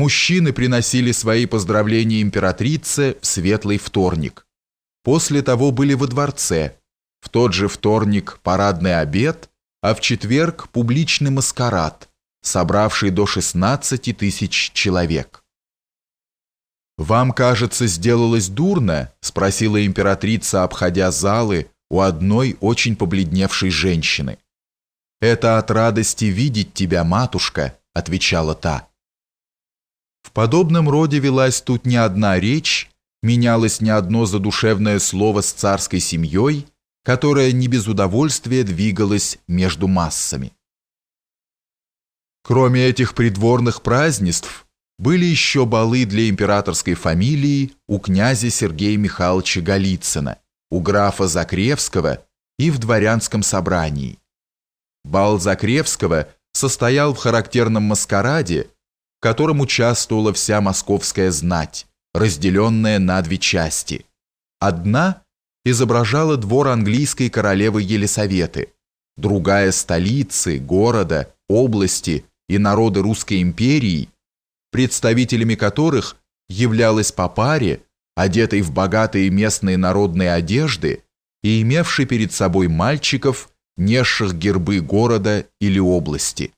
Мужчины приносили свои поздравления императрице в светлый вторник. После того были во дворце. В тот же вторник парадный обед, а в четверг публичный маскарад, собравший до 16 тысяч человек. «Вам, кажется, сделалось дурно?» – спросила императрица, обходя залы у одной очень побледневшей женщины. «Это от радости видеть тебя, матушка», – отвечала та. Подобном роде велась тут не одна речь, менялось не одно задушевное слово с царской семьей, которая не без удовольствия двигалась между массами. Кроме этих придворных празднеств, были еще балы для императорской фамилии у князя Сергея Михайловича Голицына, у графа Закревского и в дворянском собрании. Бал Закревского состоял в характерном маскараде, в котором участвовала вся московская знать, разделенная на две части. Одна изображала двор английской королевы Елисаветы, другая – столицы, города, области и народы Русской империи, представителями которых являлась по паре, одетой в богатые местные народные одежды и имевшей перед собой мальчиков, несших гербы города или области.